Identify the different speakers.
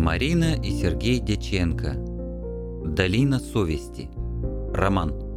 Speaker 1: Марина и Сергей Дяченко. Долина совести. Роман.